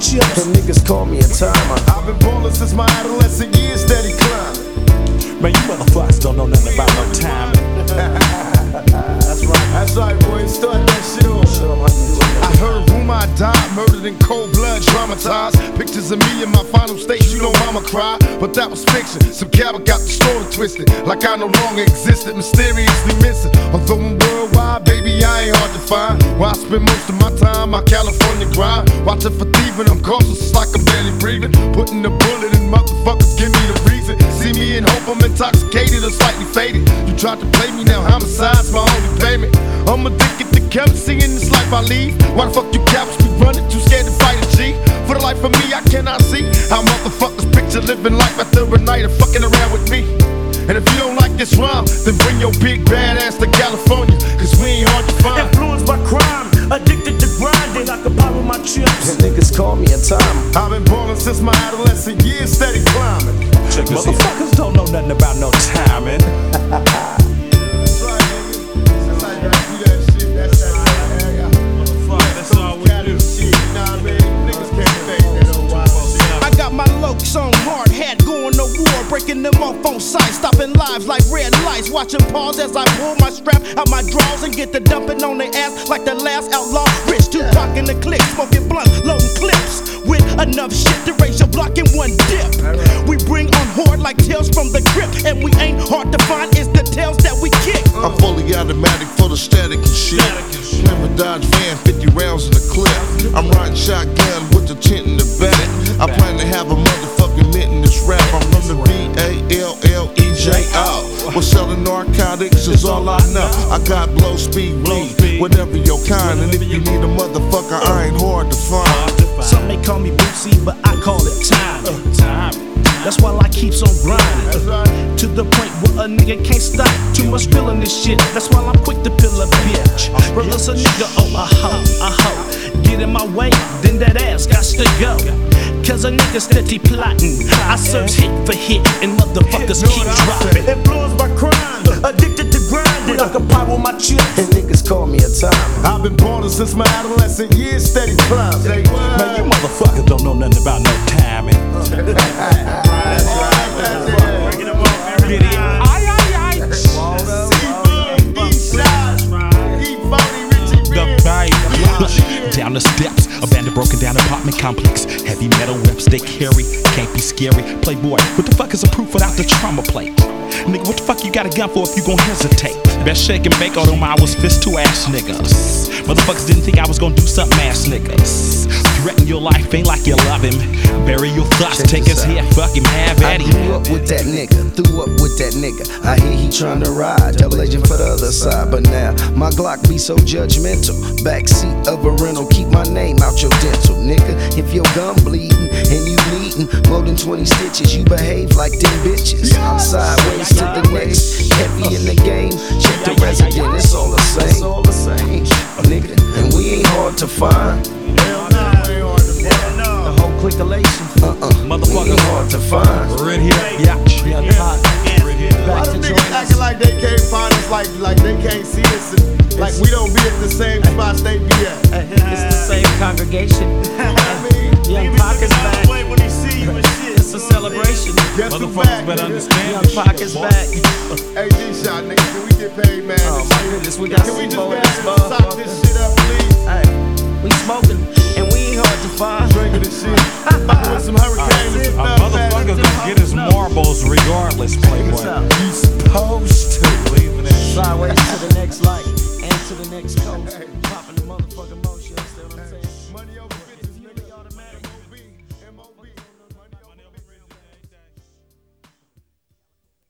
chips. And niggas call me a timer. I've been ballin' since my adolescent years, steady climbing. Man, you motherfuckers don't know nothing about no timing. That's right. That's right, boy. Start that shit off. I heard rumor I died, murdered in cold blood, traumatized. Pictures of me in my final state, you know mama cried. But that was fiction. Some cabba got the story twisted. Like I no longer existed, mysteriously missing. Although I'm worldwide, baby, Find. Where I spend most of my time, my California grind. Watching for thieving, I'm cautious, it's like I'm barely breathing. Putting the bullet in motherfuckers, give me the reason. See me in hope, I'm intoxicated or slightly faded. You tried to play me, now homicide's my only payment. I'm addicted to currency in this life I lead. Why the fuck you cops be running? Too scared to fight a G? For the life of me, I cannot see how motherfuckers picture living life after a night of fucking around with me. And if you don't like this rhyme, then bring your big bad ass to California, chips. And niggas call me a timer. I've been ballin' since my adolescent years, steady climbing. Motherfuckers don't know nothing about no timing. on hard going to war, breaking them off on sight, stopping lives like red lights, watching pause as I pull my strap out my drawers and get the dumping on their ass like the last outlaw. Rich Tupac in the click, smoking blunt, loading clips with enough shit to raise your block in one dip. We bring on horde like Tales from the Crypt, and we ain't hard to find. It's the tails that we kick. I'm fully automatic for the static and shit. Never Dodge van, 50 rounds in the clip. I'm riding shotgun with the tent in the back. I plan to have a motherfucking mint in this rap. I'm from the V A L L E J O. We're selling narcotics is all I know. I got blow speed weed, whatever your kind. And if you need a motherfucker, I ain't hard to find. Some may call me Bootsy, but I call it time. Uh, That's why I keeps on grinding. To the point where a nigga can't stop. Too much feeling this shit. That's why I'm quick to pill a bitch. Uh, Release a nigga, oh, a hoe, a hoe. Get in my way, then that ass got to go. Cause a nigga steady plotting. I search hit for hit, and motherfuckers keep dropping. Influenced by crime, addicted to grinding. I can power my chips. And niggas call me a timer. I've been ballin' since my adolescent years, steady climbing. Man, you motherfuckers don't know nothing about no timing. Get it? Aye, aye, aye. The Bible. Down the steps, abandoned, broken down apartment complex. Heavy metal reps they carry, can't be scary. Playboy, what the fuck is a proof without the trauma plate? Nigga, what the fuck you got a gun for if you gon' hesitate? Best shake and bake, although I was fist to ass niggas. Motherfuckers didn't think I was gonna do something ass niggas. Threaten your life, ain't like you love him. Bury your thoughts, Check take his out. fuck him, have at him. grew up with that nigga, threw up with that nigga. I hear he tryna ride, double agent for the other side. But now my Glock be so judgmental. Backseat of a rental, keep my name out your dental. If your gum bleeding and you bleeding more than 20 stitches, you behave like them bitches. I'm sideways to the next, heavy in the game. Check the resident, it's all the same. It's all the same, nigga. And we ain't hard to find. The whole clickation. Uh-uh. We Motherfucker. hard to find. Right here, yeah. Young hot. Why Back the to niggas join acting like they can't find us, like like they can't see us, and like we don't be at the same spots they be at. It's the same congregation. I mean, Young Pockets back. It's a celebration. guess who Motherfuckers back? better understand. Young this shit, Pockets back. Hey, G-Shot, nigga, can we get paid, man? Oh This my goodness, we got Can we just in this motherfucker. regardless, Playboy. You supposed to. Leave it. Sideways to the next light and to the next coast. Popping the motherfucking